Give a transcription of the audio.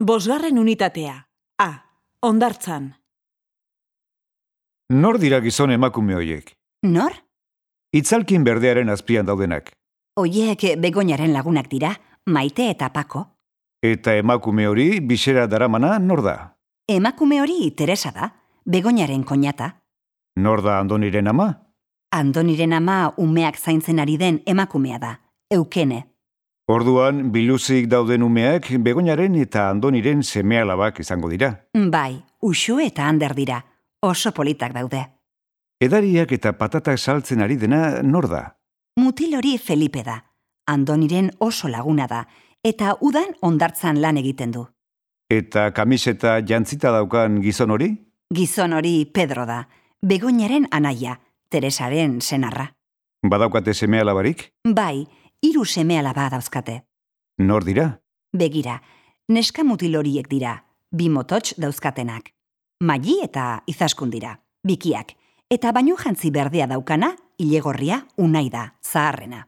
Bosgarren unitatea. A. Ondartzan. Nor dira gizon emakume hoiek? Nor? Itzalkin berdearen azpian daudenak. Oiek begoinaren lagunak dira, maite eta pako. Eta emakume hori bisera daramana nor da? Emakume hori Teresa da, begoinaren koñata. Nor da Andoniren ama? Andoniren ama umeak zaintzen ari den emakumea da, eukene. Orduan, biluzik dauden umeak begoinaren eta Andoniren semealabak izango dira. Bai, usu eta ander dira, oso politak daude. Edariak eta patatak saltzen ari dena nor da? Mutil hori Felipe da, Andoniren oso laguna da, eta udan ondartzan lan egiten du. Eta kamiseta jantzita daukan gizon hori? Gizon hori Pedro da, begoinaren anaia, Teresaren senarra. Badaukate semealabarik? Bai, hiru semealaba dauzkate. Nor dira? Begira, neska mutil horiek dira, bi motots dauzkatenak. Maili eta izaskun dira, bikiak, eta bainu jantzi berdea daukana, ilegorria unai da, zaharrena.